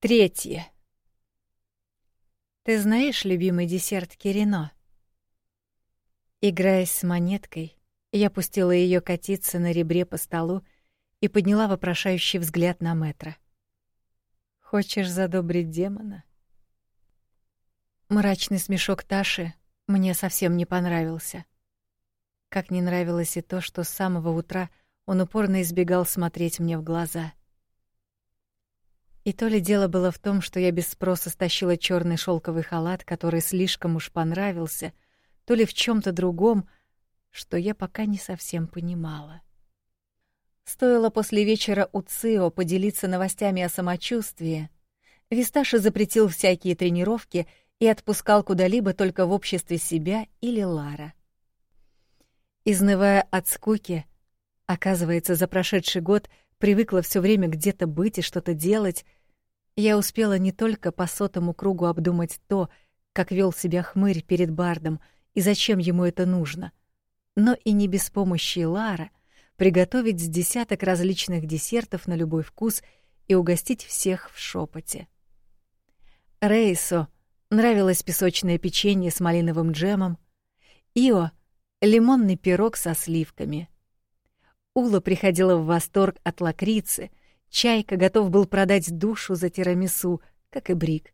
Третье. Ты знаешь любимый десерт Кирино? Играясь с монеткой, я пустила ее катиться на ребре по столу и подняла вопрошающий взгляд на Метра. Хочешь задобрить демона? Мрачный смешок Таши мне совсем не понравился. Как не нравилось и то, что с самого утра он упорно избегал смотреть мне в глаза. И то ли дело было в том, что я без спроса стащила черный шелковый халат, который слишком уж понравился, то ли в чем то другом, что я пока не совсем понимала. Стоило после вечера у Цио поделиться новостями о самочувствии, Висташи запретил всякие тренировки и отпускал куда-либо только в обществе себя или Лара. Изнывая от скуки, оказывается, за прошедший год привыкла все время где-то быть и что-то делать, я успела не только по сотому кругу обдумать то, как вел себя хмырь перед Бардом и зачем ему это нужно, но и не без помощи Лара приготовить с десяток различных десертов на любой вкус и угостить всех в шепоте. Рейсо нравилось песочное печенье с малиновым джемом, Ио — лимонный пирог со сливками — Ула приходила в восторг от лакрицы, Чайка готов был продать душу за тирамису, как и Брик.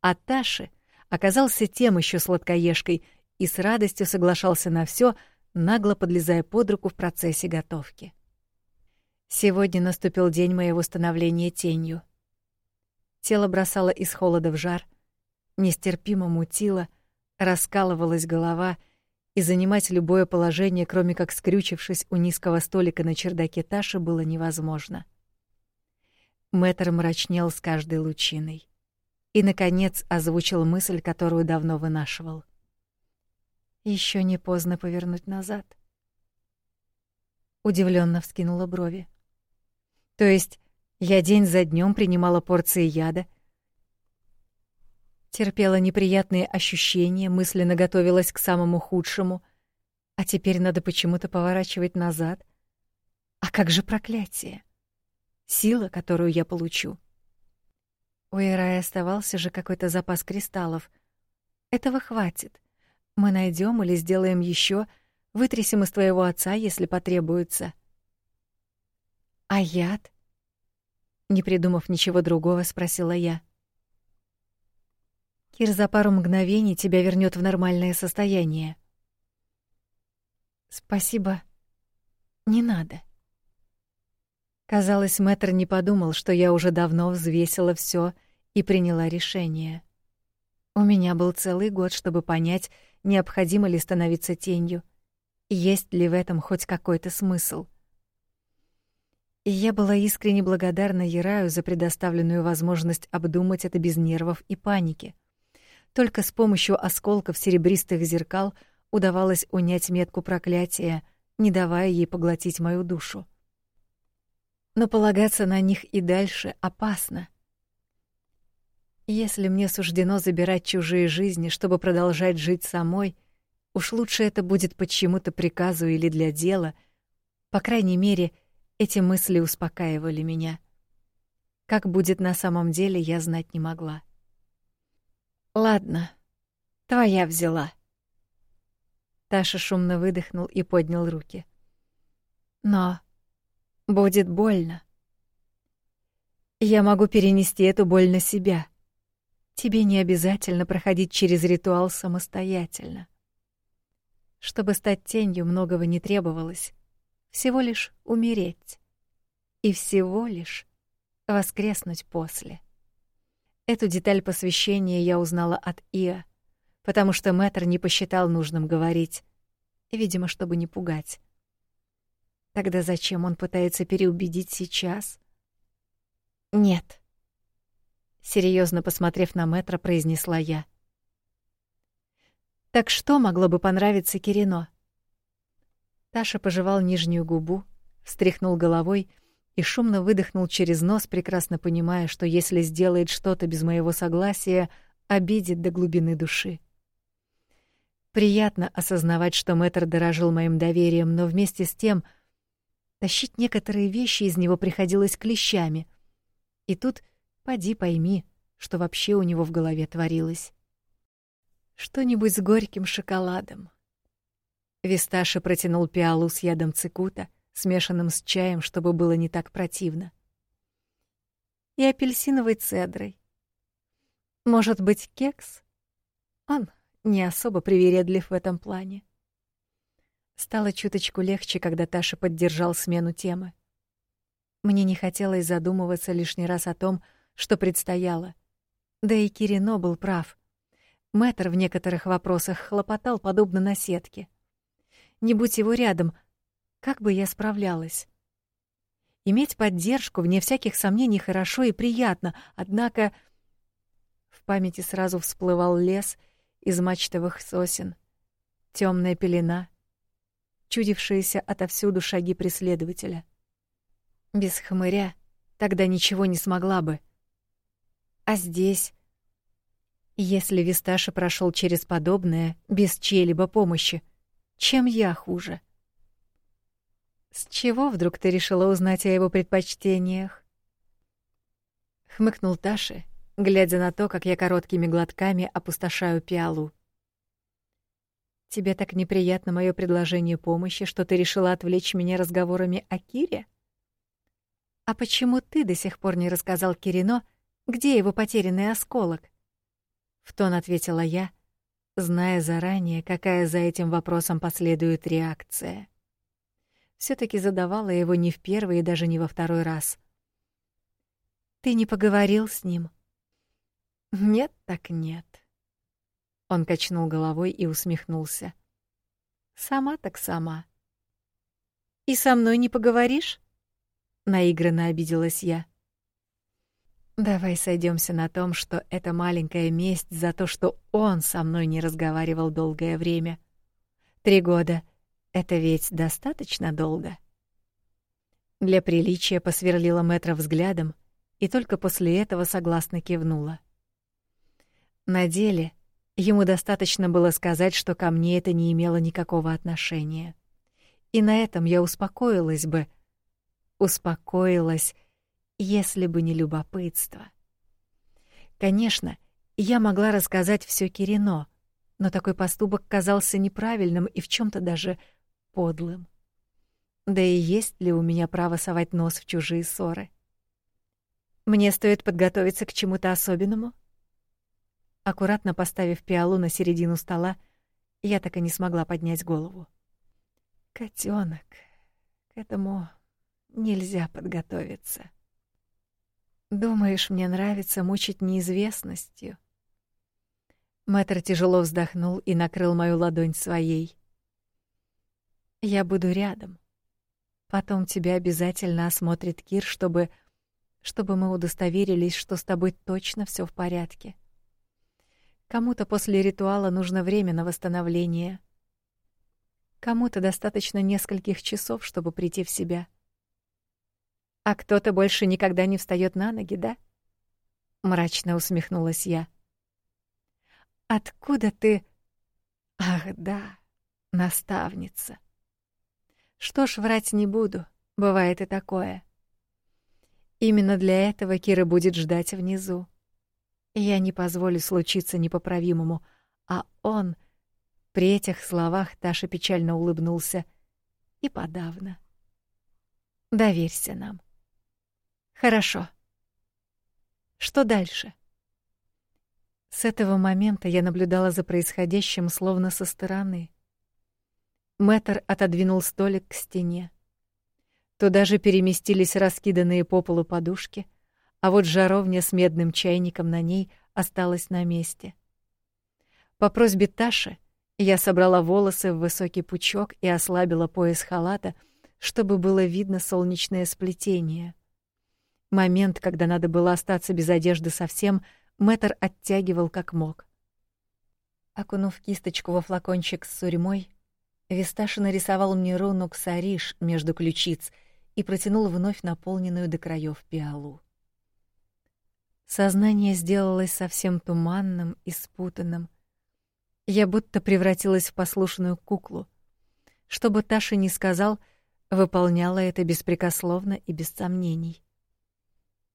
А Таши оказался тем еще сладкоежкой и с радостью соглашался на все, нагло подлезая под руку в процессе готовки. Сегодня наступил день моего становления тенью. Тело бросало из холода в жар, нестерпимо мутило, раскалывалась голова — и занимать любое положение, кроме как скрючившись у низкого столика на чердаке Таши, было невозможно. Мэтр мрачнел с каждой лучиной и, наконец, озвучил мысль, которую давно вынашивал. Еще не поздно повернуть назад. Удивленно вскинула брови. То есть я день за днем принимала порции яда, терпела неприятные ощущения, мысленно готовилась к самому худшему, а теперь надо почему-то поворачивать назад. А как же проклятие? Сила, которую я получу. У Ирая оставался же какой-то запас кристаллов. Этого хватит. Мы найдем или сделаем еще, вытрясем из твоего отца, если потребуется. А яд? Не придумав ничего другого, спросила я. Кир за пару мгновений тебя вернет в нормальное состояние. Спасибо. Не надо. Казалось, Мэтр не подумал, что я уже давно взвесила все и приняла решение. У меня был целый год, чтобы понять, необходимо ли становиться тенью, есть ли в этом хоть какой-то смысл. И я была искренне благодарна Яраю за предоставленную возможность обдумать это без нервов и паники — только с помощью осколков серебристых зеркал удавалось унять метку проклятия, не давая ей поглотить мою душу. Но полагаться на них и дальше опасно. Если мне суждено забирать чужие жизни, чтобы продолжать жить самой, уж лучше это будет по чему-то приказу или для дела. По крайней мере, эти мысли успокаивали меня. Как будет на самом деле, я знать не могла. Ладно, твоя взяла. Таша шумно выдохнул и поднял руки. Но будет больно. Я могу перенести эту боль на себя. Тебе не обязательно проходить через ритуал самостоятельно. Чтобы стать тенью, многого не требовалось. Всего лишь умереть. И всего лишь воскреснуть после. Эту деталь посвящения я узнала от Иа, потому что Мэтр не посчитал нужным говорить, видимо, чтобы не пугать. Тогда зачем он пытается переубедить сейчас? Нет. Серьезно посмотрев на Мэтра, произнесла я. Так что могло бы понравиться Кирино? Таша пожевал нижнюю губу, встряхнул головой и шумно выдохнул через нос, прекрасно понимая, что если сделает что-то без моего согласия, обидит до глубины души. Приятно осознавать, что Мэтр дорожил моим доверием, но вместе с тем тащить некоторые вещи из него приходилось клещами. И тут Поди пойми, что вообще у него в голове творилось. Что-нибудь с горьким шоколадом. Висташи протянул пиалу с ядом цикута, смешанным с чаем, чтобы было не так противно. И апельсиновой цедрой. Может быть, кекс? Он не особо привередлив в этом плане. Стало чуточку легче, когда Таша поддержал смену темы. Мне не хотелось задумываться лишний раз о том, что предстояло. Да и Кирино был прав. Мэтр в некоторых вопросах хлопотал подобно наседке. Не будь его рядом, как бы я справлялась? Иметь поддержку, вне всяких сомнений, хорошо и приятно, однако... В памяти сразу всплывал лес из мачтовых сосен, темная пелена, чудившиеся отовсюду шаги преследователя. Без хмыря тогда ничего не смогла бы. А здесь... Если Висташа прошел через подобное без чьей-либо помощи, чем я хуже? С чего вдруг ты решила узнать о его предпочтениях? Хмыкнул Таши, глядя на то, как я короткими глотками опустошаю пиалу. Тебе так неприятно мое предложение помощи, что ты решила отвлечь меня разговорами о Кире? А почему ты до сих пор не рассказал Кирино, где его потерянный осколок? В тон ответила я, зная заранее, какая за этим вопросом последует реакция. все таки задавала его не в первый и даже не во второй раз. Ты не поговорил с ним? Нет, так нет. Он качнул головой и усмехнулся. Сама так сама. И со мной не поговоришь? наигранно обиделась я. Давай сойдемся на том, что это маленькая месть за то, что он со мной не разговаривал долгое время. Три года — это ведь достаточно долго. Для приличия посверлила Мэтра взглядом и только после этого согласно кивнула. На деле ему достаточно было сказать, что ко мне это не имело никакого отношения. И на этом я успокоилась бы. Успокоилась, если бы не любопытство. Конечно, я могла рассказать все Кирино, но такой поступок казался неправильным и в чем то даже подлым. Да и есть ли у меня право совать нос в чужие ссоры? Мне стоит подготовиться к чему-то особенному? Аккуратно поставив пиалу на середину стола, я так и не смогла поднять голову. Котенок, к этому нельзя подготовиться. Думаешь, мне нравится мучить неизвестностью? Мэтр тяжело вздохнул и накрыл мою ладонь своей. Я буду рядом. Потом тебя обязательно осмотрит Кир, чтобы чтобы мы удостоверились, что с тобой точно все в порядке. Кому-то после ритуала нужно время на восстановление. Кому-то достаточно нескольких часов, чтобы прийти в себя. А кто-то больше никогда не встает на ноги, да? Мрачно усмехнулась я. Откуда ты? Ах, да, наставница. Что ж, врать не буду. Бывает и такое. Именно для этого Кира будет ждать внизу. Я не позволю случиться непоправимому, а он при этих словах Таша печально улыбнулся и подавно. Доверься нам. Хорошо. Что дальше? С этого момента я наблюдала за происходящим словно со стороны. Мэтр отодвинул столик к стене. Туда же переместились раскиданные по полу подушки, а вот жаровня с медным чайником на ней осталась на месте. По просьбе Таши я собрала волосы в высокий пучок и ослабила пояс халата, чтобы было видно солнечное сплетение — Момент, когда надо было остаться без одежды совсем, Мэтр оттягивал как мог. Окунув кисточку во флакончик с сурьмой, Висташа нарисовал мне руну ксариш между ключиц и протянул вновь наполненную до краев пиалу. Сознание сделалось совсем туманным и спутанным. Я будто превратилась в послушную куклу. Что бы Таша ни сказал, выполняла это беспрекословно и без сомнений.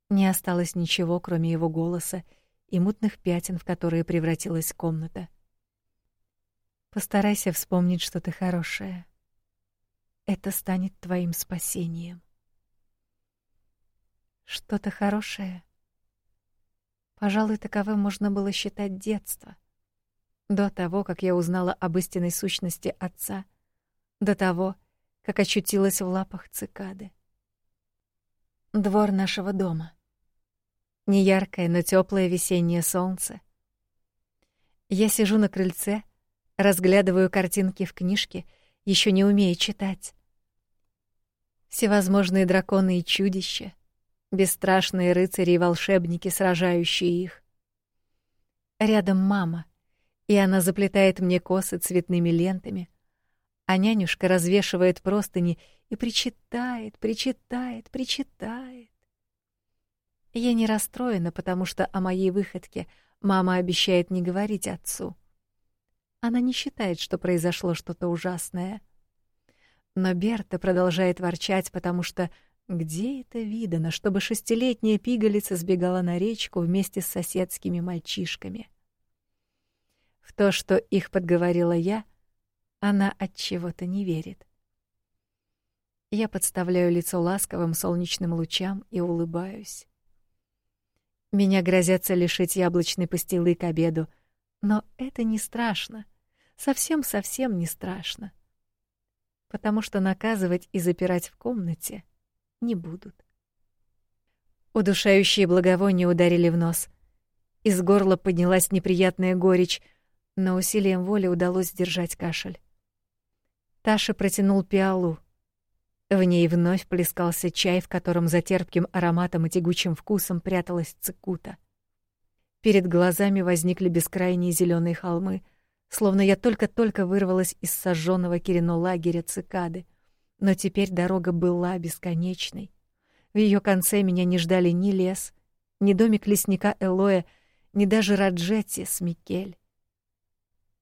Не осталось ничего, кроме его голоса и мутных пятен, в которые превратилась комната. Постарайся вспомнить что-то хорошее. Это станет твоим спасением. Что-то хорошее. Пожалуй, таковым можно было считать детство. До того, как я узнала об истинной сущности отца, до того, как очутилась в лапах цикады. Двор нашего дома. Неяркое, но теплое весеннее солнце. Я сижу на крыльце, разглядываю картинки в книжке, еще не умея читать. Всевозможные драконы и чудища, бесстрашные рыцари и волшебники, сражающие их. Рядом мама, и она заплетает мне косы цветными лентами, а нянюшка развешивает простыни и причитает, причитает, причитает. Я не расстроена, потому что о моей выходке мама обещает не говорить отцу. Она не считает, что произошло что-то ужасное. Но Берта продолжает ворчать, потому что где это видано, чтобы шестилетняя пигалица сбегала на речку вместе с соседскими мальчишками? В то, что их подговорила я, она от чего-то не верит. Я подставляю лицо ласковым солнечным лучам и улыбаюсь. Меня грозятся лишить яблочной пастилы к обеду, но это не страшно. Совсем-совсем не страшно. Потому что наказывать и запирать в комнате не будут. Удушающие благовония ударили в нос. Из горла поднялась неприятная горечь, но усилием воли удалось сдержать кашель. Таша протянул пиалу. В ней вновь плескался чай, в котором за терпким ароматом и тягучим вкусом пряталась цикута. Перед глазами возникли бескрайние зеленые холмы, словно я только-только вырвалась из сожженного Кирино лагеря цикады — но теперь дорога была бесконечной. В ее конце меня не ждали ни лес, ни домик лесника Элоя, ни даже Раджетти с Микель.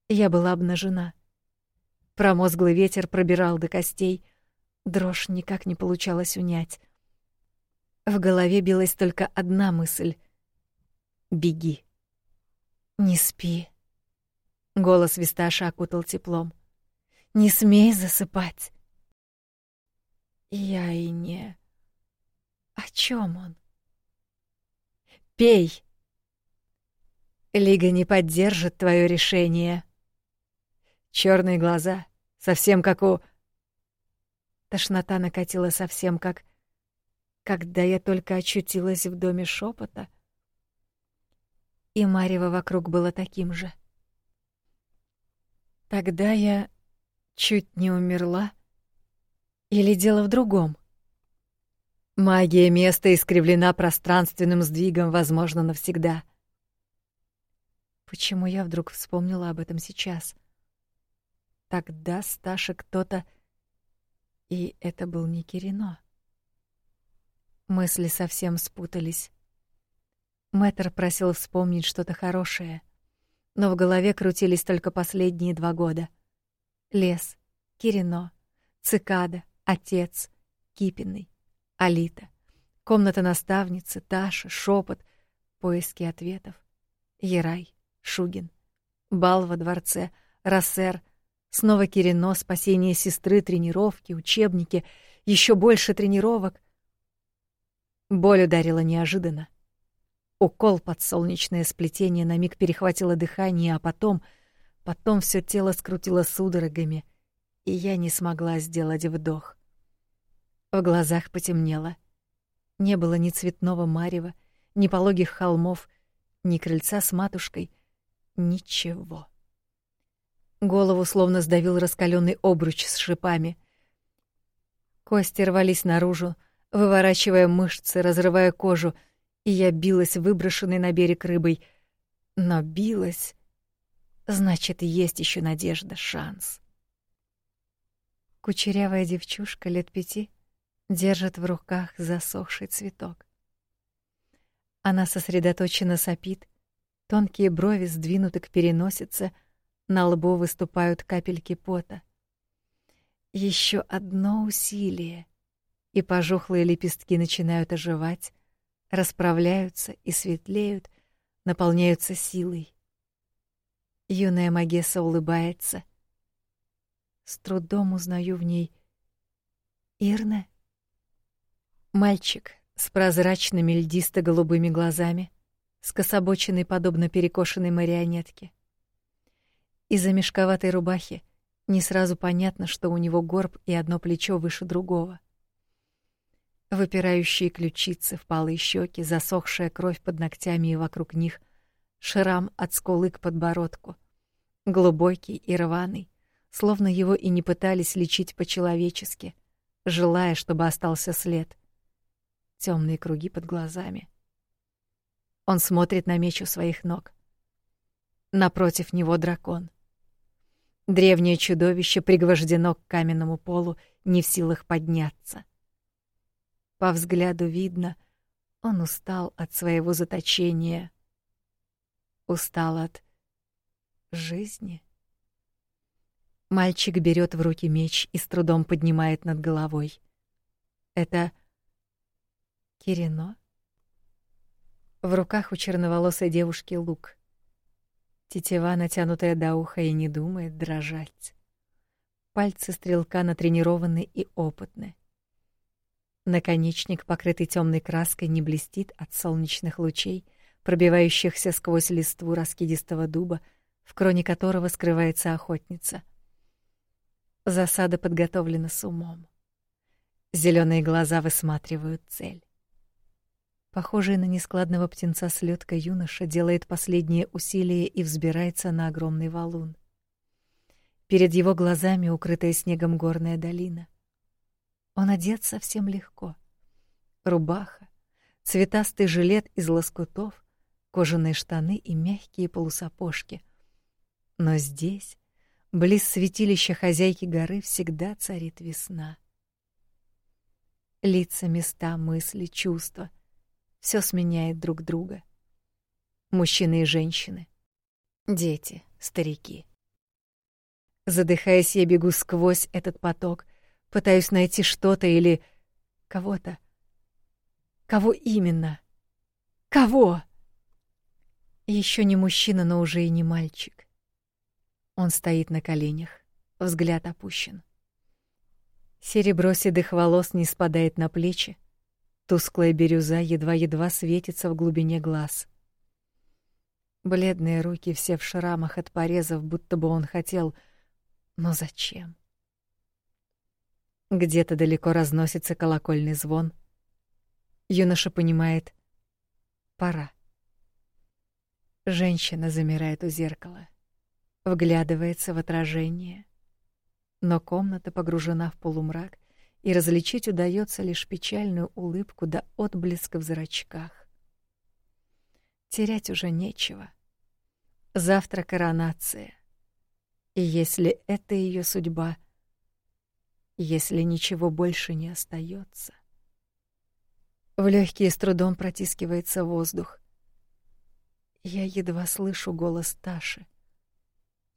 Я была обнажена. Промозглый ветер пробирал до костей, дрожь никак не получалось унять. В голове билась только одна мысль — беги. Не спи. Голос Висташа окутал теплом. Не смей засыпать. Я и не... О чем он? Пей! Лига не поддержит твое решение. Черные глаза, совсем как у... Тошнота накатила совсем как... Когда я только очутилась в доме шепота, и марево вокруг было таким же. Тогда я чуть не умерла, или дело в другом? Магия места искривлена пространственным сдвигом, возможно, навсегда. Почему я вдруг вспомнила об этом сейчас? Тогда Сташа кто-то... И это был не Кирино. Мысли совсем спутались. Мэтр просил вспомнить что-то хорошее, но в голове крутились только последние два года. Лес, Кирино, цикада, Отец, Кипиный, Алита, комната наставницы, Таша, шепот, поиски ответов, Ерай, Шугин, бал во дворце, Рассер, снова Кирино, спасение сестры, тренировки, учебники, еще больше тренировок. Боль ударила неожиданно. Укол под солнечное сплетение на миг перехватило дыхание, а потом, потом все тело скрутило судорогами, и я не смогла сделать вдох. В глазах потемнело. Не было ни цветного марева, ни пологих холмов, ни крыльца с матушкой, ничего. Голову словно сдавил раскаленный обруч с шипами. Кости рвались наружу, выворачивая мышцы, разрывая кожу, и я билась выброшенной на берег рыбой. Но билась, значит, есть еще надежда, шанс. Кучерявая девчушка лет пяти держит в руках засохший цветок. Она сосредоточенно сопит, тонкие брови сдвинуты к переносице, на лбу выступают капельки пота. Еще одно усилие, и пожухлые лепестки начинают оживать, расправляются и светлеют, наполняются силой. Юная Магесса улыбается. С трудом узнаю в ней Ирна. Мальчик с прозрачными льдисто-голубыми глазами, скособоченный подобно перекошенной марионетке. Из-за мешковатой рубахи не сразу понятно, что у него горб и одно плечо выше другого. Выпирающие ключицы, впалые щеки, засохшая кровь под ногтями и вокруг них, шрам от скулы к подбородку, глубокий и рваный, словно его и не пытались лечить по-человечески, желая, чтобы остался след. Темные круги под глазами. Он смотрит на меч у своих ног. Напротив него дракон. Древнее чудовище пригвождено к каменному полу, не в силах подняться. По взгляду видно, он устал от своего заточения. Устал от жизни. Мальчик берет в руки меч и с трудом поднимает над головой. Это Кирино? В руках у черноволосой девушки лук. Тетива, натянутая до уха, и не думает дрожать. Пальцы стрелка натренированы и опытны. Наконечник, покрытый темной краской, не блестит от солнечных лучей, пробивающихся сквозь листву раскидистого дуба, в кроне которого скрывается охотница. Засада подготовлена с умом. Зеленые глаза высматривают цель. Похожий на нескладного птенца слетка юноша делает последние усилия и взбирается на огромный валун. Перед его глазами укрытая снегом горная долина. Он одет совсем легко. Рубаха, цветастый жилет из лоскутов, кожаные штаны и мягкие полусапожки. Но здесь, близ святилища хозяйки горы, всегда царит весна. Лица, места, мысли, чувства — все сменяет друг друга. Мужчины и женщины, дети, старики. Задыхаясь, я бегу сквозь этот поток, пытаюсь найти что-то или кого-то. Кого именно? Кого? Еще не мужчина, но уже и не мальчик. Он стоит на коленях, взгляд опущен. Серебро седых волос не спадает на плечи, Тусклая бирюза едва-едва светится в глубине глаз. Бледные руки все в шрамах от порезов, будто бы он хотел... Но зачем? Где-то далеко разносится колокольный звон. Юноша понимает — пора. Женщина замирает у зеркала, вглядывается в отражение. Но комната погружена в полумрак, и различить удается лишь печальную улыбку да отблеск в зрачках. Терять уже нечего. Завтра коронация. И если это ее судьба, если ничего больше не остается, в легкие с трудом протискивается воздух. Я едва слышу голос Таши.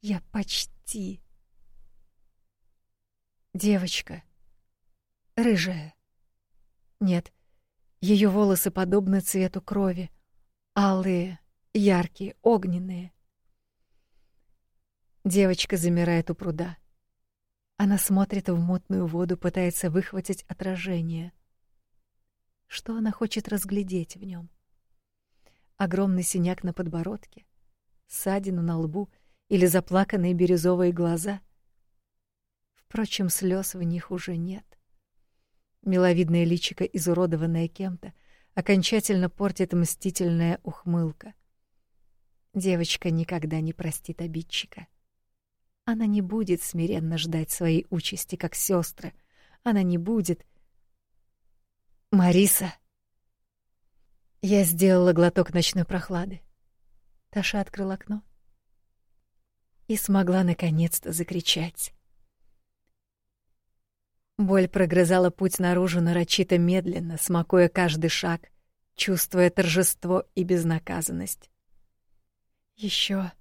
Я почти. Девочка, рыжая. Нет, ее волосы подобны цвету крови, алые, яркие, огненные. Девочка замирает у пруда. Она смотрит в мутную воду, пытается выхватить отражение. Что она хочет разглядеть в нем? Огромный синяк на подбородке, ссадину на лбу или заплаканные бирюзовые глаза. Впрочем, слез в них уже нет. Миловидное личико, изуродованное кем-то, окончательно портит мстительная ухмылка. Девочка никогда не простит обидчика. Она не будет смиренно ждать своей участи, как сестры. Она не будет... Мариса! Я сделала глоток ночной прохлады. Таша открыла окно и смогла наконец-то закричать. Боль прогрызала путь наружу нарочито медленно, смакуя каждый шаг, чувствуя торжество и безнаказанность. Еще,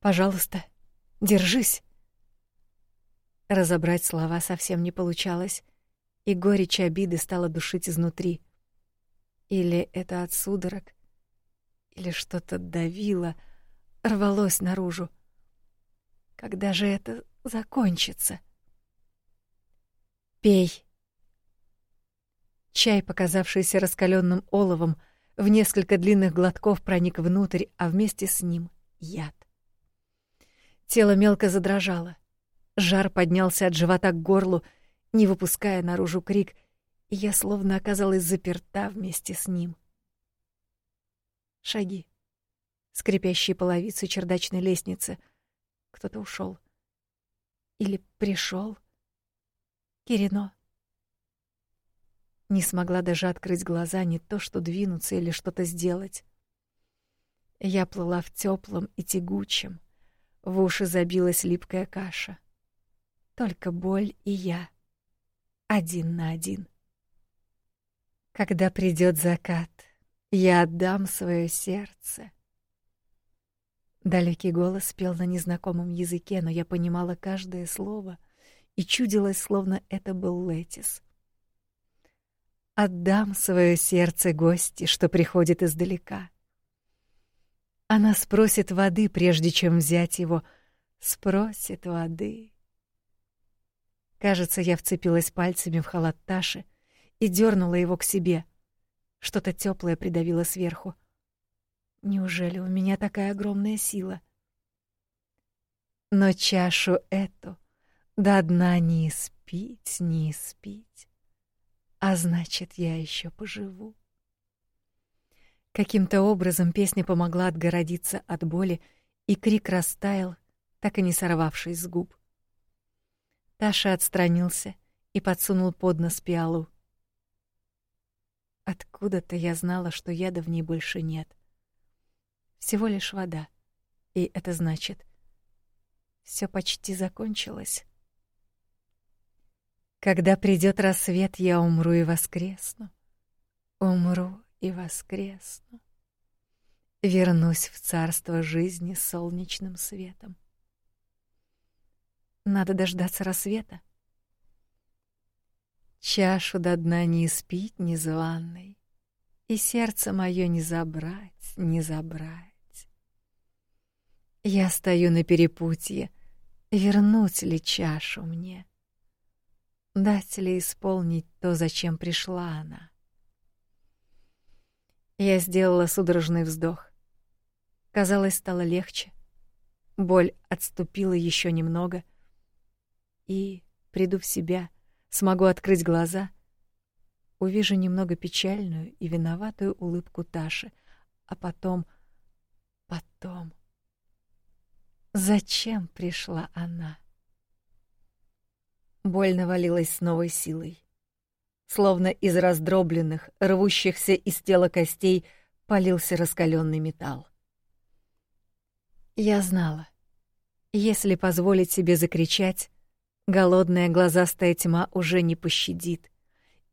пожалуйста, держись. Разобрать слова совсем не получалось, и горечь обиды стала душить изнутри. Или это от судорог, или что-то давило, рвалось наружу. Когда же это закончится? Пей. Чай, показавшийся раскаленным оловом, в несколько длинных глотков проник внутрь, а вместе с ним яд. Тело мелко задрожало. Жар поднялся от живота к горлу, не выпуская наружу крик, и я словно оказалась заперта вместе с ним. Шаги. Скрипящие половицы чердачной лестницы. Кто-то ушел. Или пришел. Кирино. Не смогла даже открыть глаза, не то что двинуться или что-то сделать. Я плыла в теплом и тягучем. В уши забилась липкая каша. Только боль и я. Один на один. Когда придет закат, я отдам свое сердце. Далекий голос пел на незнакомом языке, но я понимала каждое слово и чудилось, словно это был Летис. Отдам свое сердце гости, что приходит издалека. Она спросит воды, прежде чем взять его, спросит воды. Кажется, я вцепилась пальцами в халат Таши и дернула его к себе. Что-то теплое придавило сверху. Неужели у меня такая огромная сила? Но чашу эту до дна не испить, не испить а значит, я еще поживу. Каким-то образом песня помогла отгородиться от боли, и крик растаял, так и не сорвавшись с губ. Таша отстранился и подсунул под нос пиалу. Откуда-то я знала, что яда в ней больше нет. Всего лишь вода. И это значит, все почти закончилось. Когда придет рассвет, я умру и воскресну. Умру и воскресну. Вернусь в царство жизни с солнечным светом. Надо дождаться рассвета. Чашу до дна не испить незваной, И сердце мое не забрать, не забрать. Я стою на перепутье, вернуть ли чашу мне? Дать ли исполнить то, зачем пришла она? Я сделала судорожный вздох. Казалось, стало легче. Боль отступила еще немного. И, приду в себя, смогу открыть глаза, увижу немного печальную и виноватую улыбку Таши, а потом... потом... Зачем пришла она? Боль навалилась с новой силой. Словно из раздробленных, рвущихся из тела костей полился раскаленный металл. Я знала, если позволить себе закричать, голодная глазастая тьма уже не пощадит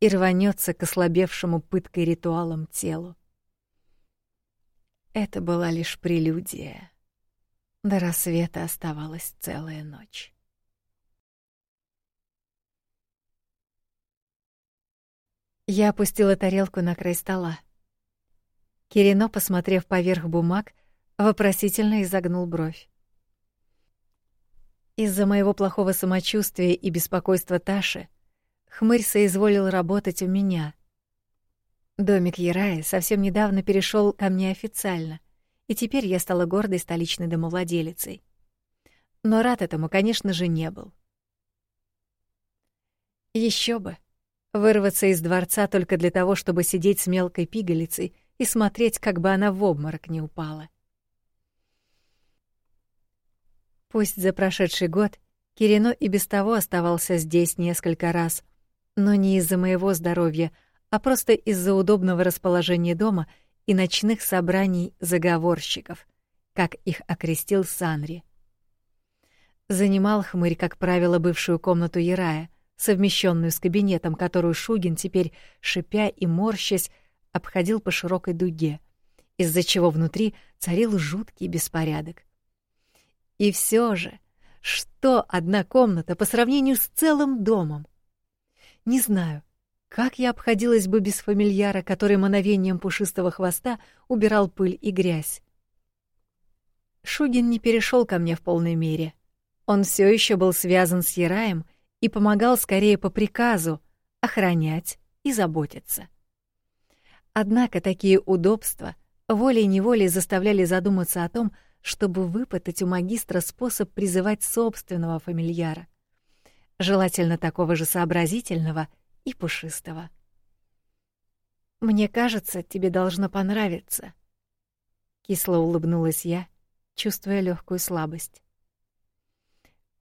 и рванется к ослабевшему пыткой ритуалом телу. Это была лишь прелюдия. До рассвета оставалась целая ночь. Я опустила тарелку на край стола. Кирино, посмотрев поверх бумаг, вопросительно изогнул бровь. Из-за моего плохого самочувствия и беспокойства Таши хмырь соизволил работать у меня. Домик Ярая совсем недавно перешел ко мне официально, и теперь я стала гордой столичной домовладелицей. Но рад этому, конечно же, не был. Еще бы. Вырваться из дворца только для того, чтобы сидеть с мелкой пигалицей и смотреть, как бы она в обморок не упала. Пусть за прошедший год Кирино и без того оставался здесь несколько раз, но не из-за моего здоровья, а просто из-за удобного расположения дома и ночных собраний заговорщиков, как их окрестил Санри. Занимал хмырь, как правило, бывшую комнату Ярая — совмещенную с кабинетом, которую Шугин теперь, шипя и морщась, обходил по широкой дуге, из-за чего внутри царил жуткий беспорядок. И все же, что одна комната по сравнению с целым домом? Не знаю, Как я обходилась бы без фамильяра, который мановением пушистого хвоста убирал пыль и грязь? Шугин не перешел ко мне в полной мере. Он все еще был связан с Яраем и помогал скорее по приказу охранять и заботиться. Однако такие удобства волей-неволей заставляли задуматься о том, чтобы выпытать у магистра способ призывать собственного фамильяра, желательно такого же сообразительного и пушистого. «Мне кажется, тебе должно понравиться», — кисло улыбнулась я, чувствуя легкую слабость.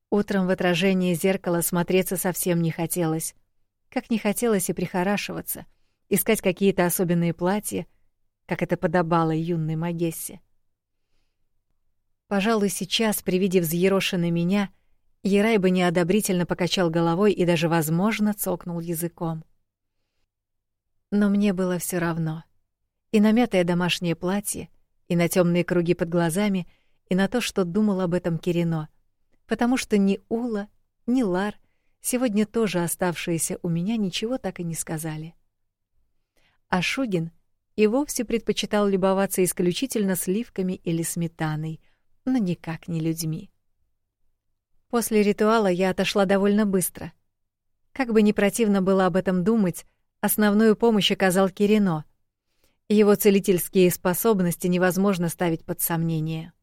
Утром в отражение зеркала смотреться совсем не хотелось, как не хотелось и прихорашиваться, искать какие-то особенные платья, как это подобало юной Магессе. Пожалуй, сейчас, при виде взъерошенной меня, Ерай бы неодобрительно покачал головой и даже, возможно, цокнул языком. Но мне было все равно. И на мятое домашнее платье, и на темные круги под глазами, и на то, что думал об этом Кирино, потому что ни Ула, ни Лар, сегодня тоже оставшиеся у меня, ничего так и не сказали. А Шугин и вовсе предпочитал любоваться исключительно сливками или сметаной, но никак не людьми. После ритуала я отошла довольно быстро. Как бы ни противно было об этом думать, основную помощь оказал Кирино. Его целительские способности невозможно ставить под сомнение.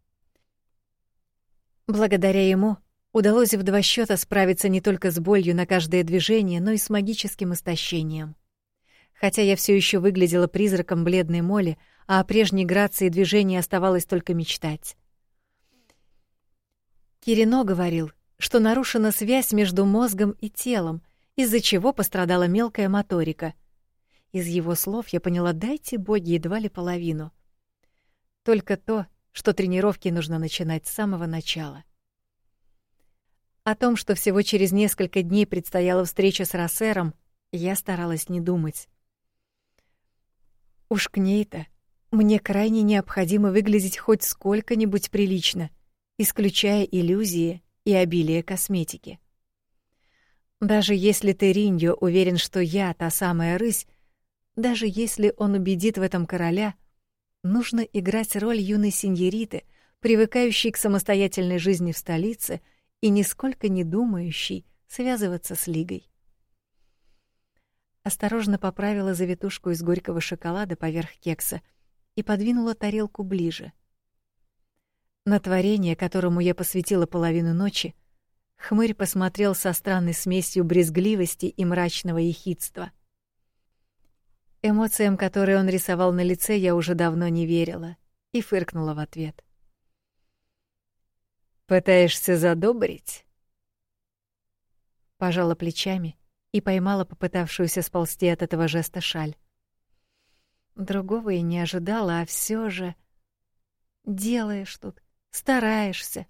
Благодаря ему удалось в два счета справиться не только с болью на каждое движение, но и с магическим истощением. Хотя я все еще выглядела призраком бледной моли, а о прежней грации движения оставалось только мечтать. Кирино говорил, что нарушена связь между мозгом и телом, из-за чего пострадала мелкая моторика. Из его слов я поняла, дайте боги едва ли половину. Только то, что тренировки нужно начинать с самого начала. О том, что всего через несколько дней предстояла встреча с Рассером, я старалась не думать. Уж к ней-то мне крайне необходимо выглядеть хоть сколько-нибудь прилично — исключая иллюзии и обилие косметики. Даже если Териньо уверен, что я та самая рысь, даже если он убедит в этом короля, нужно играть роль юной сеньориты, привыкающей к самостоятельной жизни в столице и нисколько не думающей связываться с Лигой. Осторожно поправила завитушку из горького шоколада поверх кекса и подвинула тарелку ближе — на творение, которому я посвятила половину ночи, хмырь посмотрел со странной смесью брезгливости и мрачного ехидства. Эмоциям, которые он рисовал на лице, я уже давно не верила и фыркнула в ответ. «Пытаешься задобрить?» Пожала плечами и поймала попытавшуюся сползти от этого жеста шаль. Другого и не ожидала, а все же... Делаешь тут стараешься,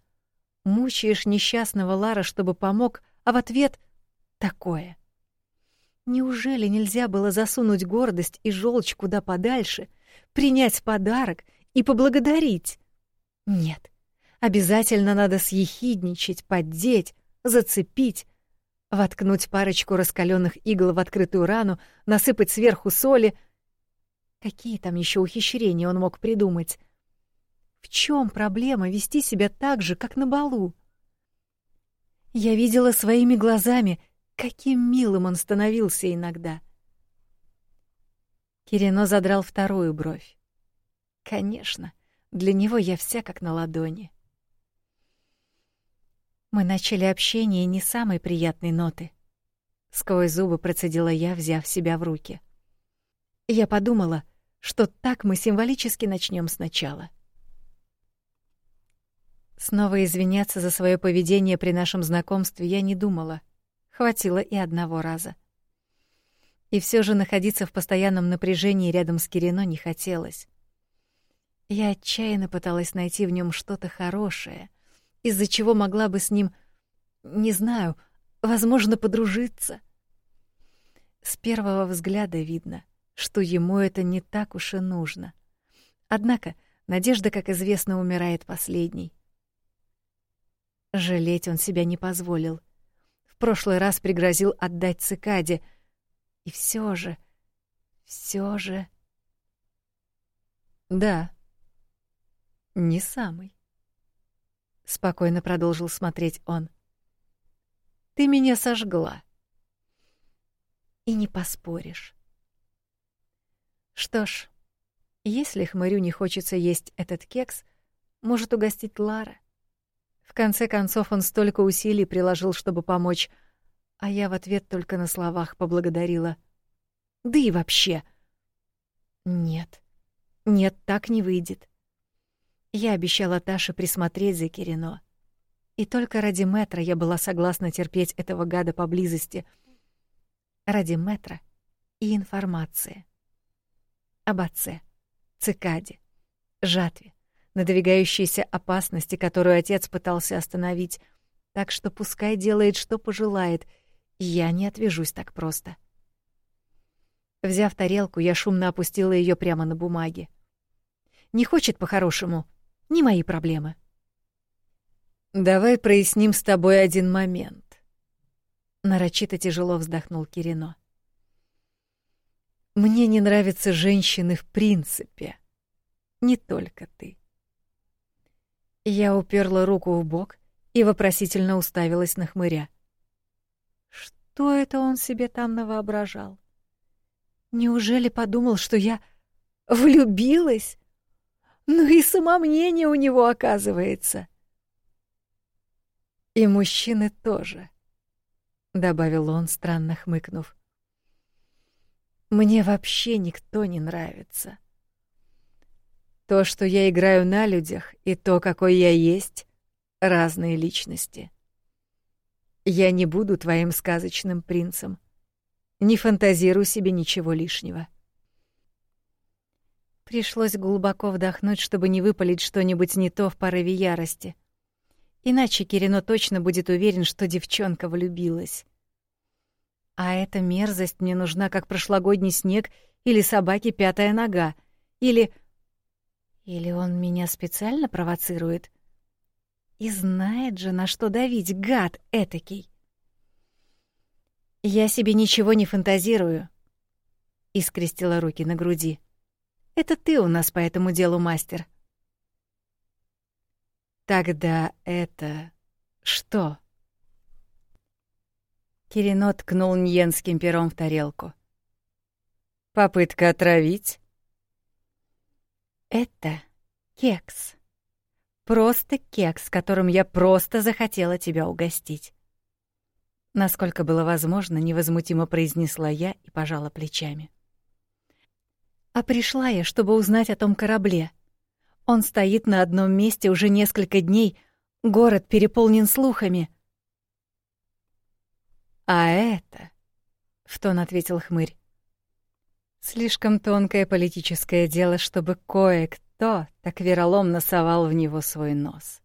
мучаешь несчастного Лара, чтобы помог, а в ответ — такое. Неужели нельзя было засунуть гордость и желчь куда подальше, принять подарок и поблагодарить? Нет, обязательно надо съехидничать, поддеть, зацепить, воткнуть парочку раскаленных игл в открытую рану, насыпать сверху соли. Какие там еще ухищрения он мог придумать? В чем проблема вести себя так же, как на балу? Я видела своими глазами, каким милым он становился иногда. Кирино задрал вторую бровь. Конечно, для него я вся как на ладони. Мы начали общение не самой приятной ноты. Сквозь зубы процедила я, взяв себя в руки. Я подумала, что так мы символически начнем сначала. Снова извиняться за свое поведение при нашем знакомстве я не думала. Хватило и одного раза. И все же находиться в постоянном напряжении рядом с Кирино не хотелось. Я отчаянно пыталась найти в нем что-то хорошее, из-за чего могла бы с ним, не знаю, возможно, подружиться. С первого взгляда видно, что ему это не так уж и нужно. Однако надежда, как известно, умирает последней. Жалеть он себя не позволил. В прошлый раз пригрозил отдать цикаде, И все же, все же... Да, не самый. Спокойно продолжил смотреть он. Ты меня сожгла. И не поспоришь. Что ж, если хмырю не хочется есть этот кекс, может угостить Лара. В конце концов, он столько усилий приложил, чтобы помочь, а я в ответ только на словах поблагодарила. Да и вообще. Нет. Нет, так не выйдет. Я обещала Таше присмотреть за Кирино. И только ради Метра я была согласна терпеть этого гада поблизости. Ради Метра и информации. Об отце, цикаде, жатве, надвигающейся опасности, которую отец пытался остановить. Так что пускай делает, что пожелает, я не отвяжусь так просто. Взяв тарелку, я шумно опустила ее прямо на бумаге. Не хочет по-хорошему — не мои проблемы. «Давай проясним с тобой один момент», — нарочито тяжело вздохнул Кирино. «Мне не нравятся женщины в принципе. Не только ты». Я уперла руку в бок и вопросительно уставилась на хмыря. Что это он себе там навоображал? Неужели подумал, что я влюбилась? Ну и самомнение у него оказывается. И мужчины тоже, добавил он, странно хмыкнув. Мне вообще никто не нравится. То, что я играю на людях, и то, какой я есть, разные личности. Я не буду твоим сказочным принцем. Не фантазируй себе ничего лишнего. Пришлось глубоко вдохнуть, чтобы не выпалить что-нибудь не то в порыве ярости. Иначе Кирино точно будет уверен, что девчонка влюбилась. А эта мерзость мне нужна, как прошлогодний снег или собаке пятая нога, или... Или он меня специально провоцирует? И знает же, на что давить, гад этакий. Я себе ничего не фантазирую. И скрестила руки на груди. Это ты у нас по этому делу мастер. Тогда это что? Кирино ткнул ньенским пером в тарелку. Попытка отравить? Это кекс. Просто кекс, которым я просто захотела тебя угостить. Насколько было возможно, невозмутимо произнесла я и пожала плечами. А пришла я, чтобы узнать о том корабле. Он стоит на одном месте уже несколько дней, город переполнен слухами. А это, в тон ответил хмырь. Слишком тонкое политическое дело, чтобы кое-кто так вероломно совал в него свой нос.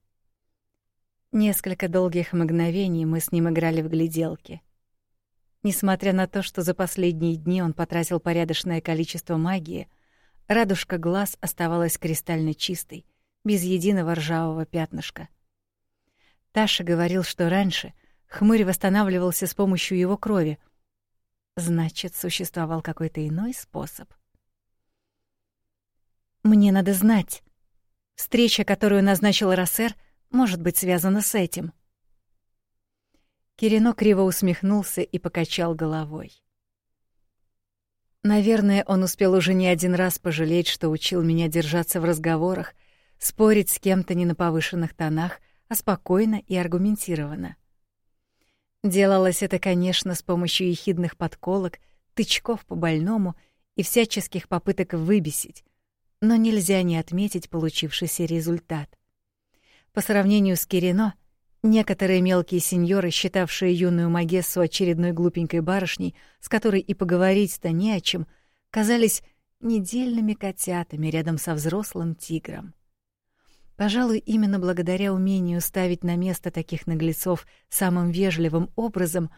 Несколько долгих мгновений мы с ним играли в гляделки. Несмотря на то, что за последние дни он потратил порядочное количество магии, радужка глаз оставалась кристально чистой, без единого ржавого пятнышка. Таша говорил, что раньше хмырь восстанавливался с помощью его крови. Значит, существовал какой-то иной способ. Мне надо знать. Встреча, которую назначил Рассер, может быть связана с этим. Кирино криво усмехнулся и покачал головой. Наверное, он успел уже не один раз пожалеть, что учил меня держаться в разговорах, спорить с кем-то не на повышенных тонах, а спокойно и аргументированно. Делалось это, конечно, с помощью ехидных подколок, тычков по больному и всяческих попыток выбесить, но нельзя не отметить получившийся результат. По сравнению с Кирино — Некоторые мелкие сеньоры, считавшие юную Магессу очередной глупенькой барышней, с которой и поговорить-то не о чем, казались недельными котятами рядом со взрослым тигром. Пожалуй, именно благодаря умению ставить на место таких наглецов самым вежливым образом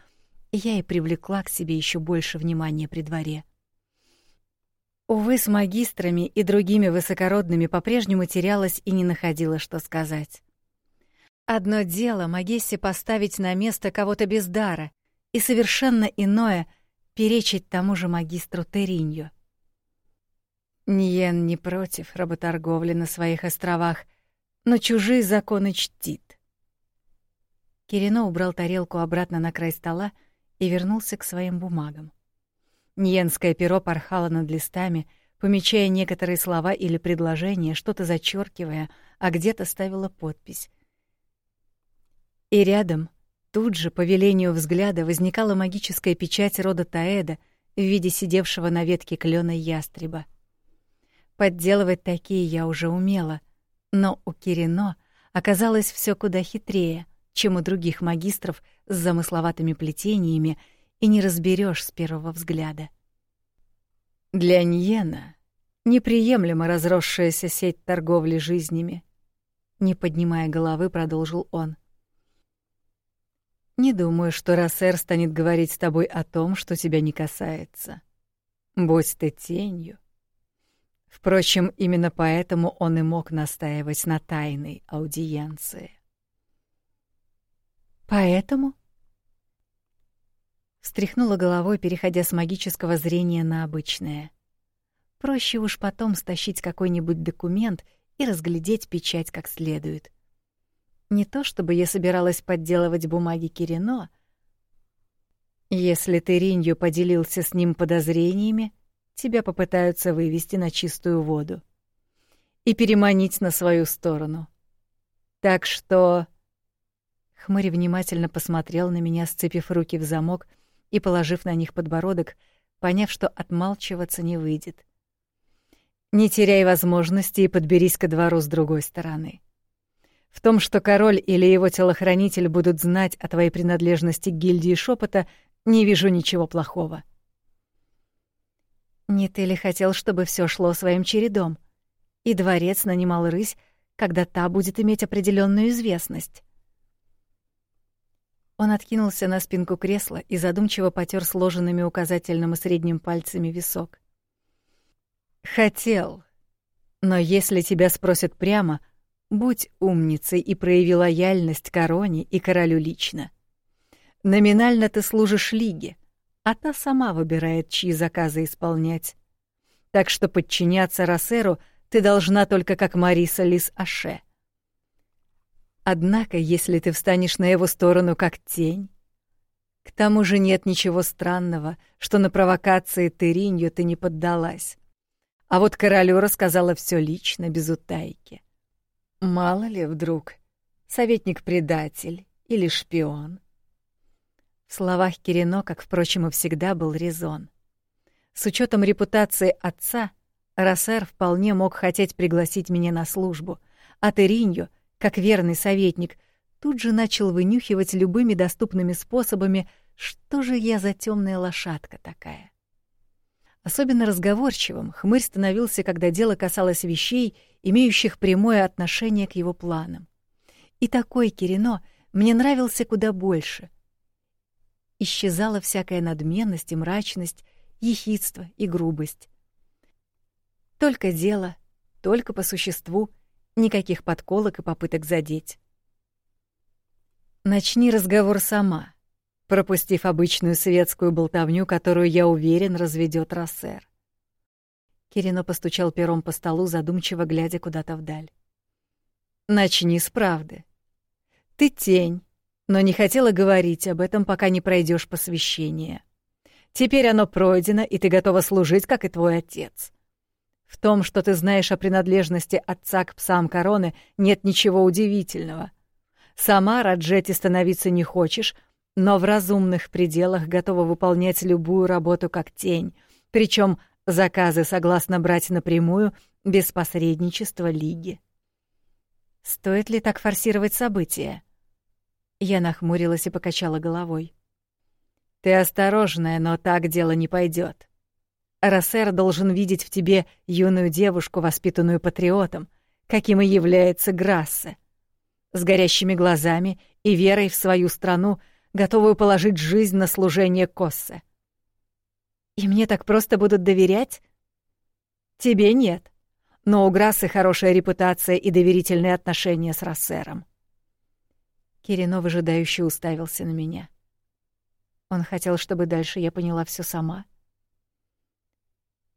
я и привлекла к себе еще больше внимания при дворе. Увы, с магистрами и другими высокородными по-прежнему терялась и не находила, что сказать. Одно дело Магессе поставить на место кого-то без дара, и совершенно иное перечить тому же магистру Теринью. Ниен не против работорговли на своих островах, но чужие законы чтит. Кирино убрал тарелку обратно на край стола и вернулся к своим бумагам. Ниенское перо порхало над листами, помечая некоторые слова или предложения, что-то зачеркивая, а где-то ставила подпись. И рядом, тут же, по велению взгляда, возникала магическая печать рода Таэда в виде сидевшего на ветке клёна ястреба. Подделывать такие я уже умела, но у Кирино оказалось все куда хитрее, чем у других магистров с замысловатыми плетениями и не разберешь с первого взгляда. Для Ньена неприемлема разросшаяся сеть торговли жизнями, не поднимая головы, продолжил он. Не думаю, что Рассер станет говорить с тобой о том, что тебя не касается. Будь ты тенью. Впрочем, именно поэтому он и мог настаивать на тайной аудиенции. Поэтому Встряхнула головой, переходя с магического зрения на обычное. Проще уж потом стащить какой-нибудь документ и разглядеть печать как следует. Не то чтобы я собиралась подделывать бумаги Кирино. Если ты Ринью поделился с ним подозрениями, тебя попытаются вывести на чистую воду и переманить на свою сторону. Так что Хмырь внимательно посмотрел на меня, сцепив руки в замок — и, положив на них подбородок, поняв, что отмалчиваться не выйдет. Не теряй возможности и подберись ко двору с другой стороны. В том, что король или его телохранитель будут знать о твоей принадлежности к гильдии шепота, не вижу ничего плохого. Не ты ли хотел, чтобы все шло своим чередом, и дворец нанимал рысь, когда та будет иметь определенную известность? Он откинулся на спинку кресла и задумчиво потер сложенными указательным и средним пальцами висок. Хотел. Но если тебя спросят прямо, будь умницей и прояви лояльность короне и королю лично. Номинально ты служишь лиге, а та сама выбирает, чьи заказы исполнять. Так что подчиняться Рассеру ты должна только как Мариса Лис Аше — Однако, если ты встанешь на его сторону как тень... К тому же нет ничего странного, что на провокации Теринью ты не поддалась. А вот королю рассказала все лично, без утайки. Мало ли вдруг, советник-предатель или шпион. В словах Кирино, как, впрочем, и всегда, был резон. С учетом репутации отца, Рассер вполне мог хотеть пригласить меня на службу, а Теринью — как верный советник, тут же начал вынюхивать любыми доступными способами, что же я за темная лошадка такая. Особенно разговорчивым хмырь становился, когда дело касалось вещей, имеющих прямое отношение к его планам. И такой Кирино мне нравился куда больше. Исчезала всякая надменность и мрачность, ехидство и грубость. Только дело, только по существу — Никаких подколок и попыток задеть. Начни разговор сама, пропустив обычную светскую болтовню, которую, я уверен, разведет Рассер. Кирино постучал пером по столу, задумчиво глядя куда-то вдаль. Начни с правды. Ты тень, но не хотела говорить об этом, пока не пройдешь посвящение. Теперь оно пройдено, и ты готова служить, как и твой отец. В том, что ты знаешь о принадлежности отца к псам короны, нет ничего удивительного. Сама Раджети становиться не хочешь, но в разумных пределах готова выполнять любую работу как тень, причем заказы согласно брать напрямую, без посредничества Лиги. Стоит ли так форсировать события? Я нахмурилась и покачала головой. Ты осторожная, но так дело не пойдет. Рассер должен видеть в тебе юную девушку, воспитанную патриотом, каким и является Грассе, с горящими глазами и верой в свою страну, готовую положить жизнь на служение Коссе. И мне так просто будут доверять? Тебе нет, но у Грассы хорошая репутация и доверительные отношения с Рассером. Кирино выжидающе уставился на меня. Он хотел, чтобы дальше я поняла все сама.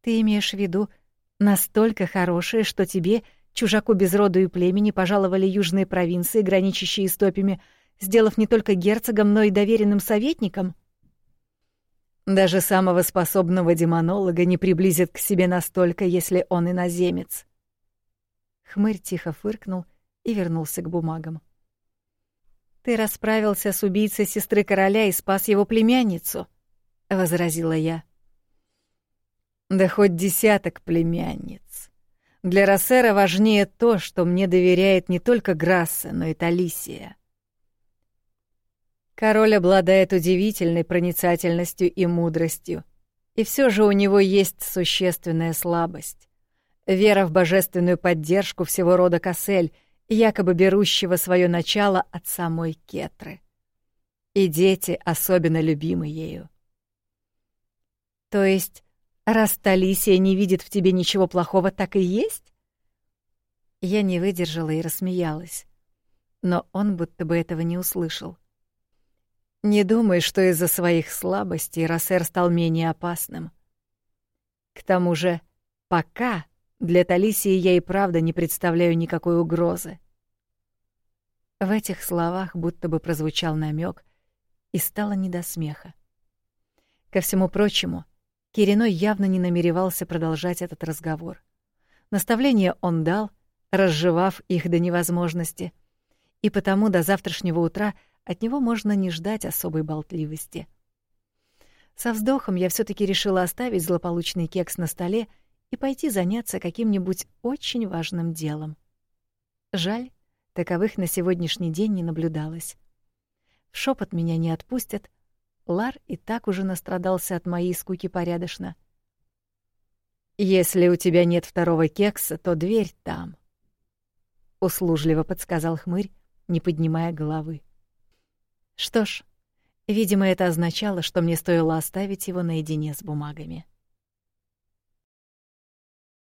Ты имеешь в виду настолько хорошее, что тебе, чужаку без роду и племени, пожаловали южные провинции, граничащие с топями, сделав не только герцогом, но и доверенным советником? Даже самого способного демонолога не приблизит к себе настолько, если он иноземец. Хмырь тихо фыркнул и вернулся к бумагам. Ты расправился с убийцей сестры короля и спас его племянницу, возразила я. Да хоть десяток племянниц. Для Рассера важнее то, что мне доверяет не только Грасса, но и Талисия. Король обладает удивительной проницательностью и мудростью, и все же у него есть существенная слабость. Вера в божественную поддержку всего рода Кассель, якобы берущего свое начало от самой Кетры. И дети особенно любимы ею. То есть Раз Талисия не видит в тебе ничего плохого, так и есть? Я не выдержала и рассмеялась. Но он будто бы этого не услышал. Не думай, что из-за своих слабостей Рассер стал менее опасным. К тому же, пока для Талисии я и правда не представляю никакой угрозы. В этих словах будто бы прозвучал намек, и стало не до смеха. Ко всему прочему, Кириной явно не намеревался продолжать этот разговор. Наставления он дал, разжевав их до невозможности, и потому до завтрашнего утра от него можно не ждать особой болтливости. Со вздохом я все таки решила оставить злополучный кекс на столе и пойти заняться каким-нибудь очень важным делом. Жаль, таковых на сегодняшний день не наблюдалось. В шепот меня не отпустят, Лар и так уже настрадался от моей скуки порядочно. «Если у тебя нет второго кекса, то дверь там», — услужливо подсказал хмырь, не поднимая головы. Что ж, видимо, это означало, что мне стоило оставить его наедине с бумагами.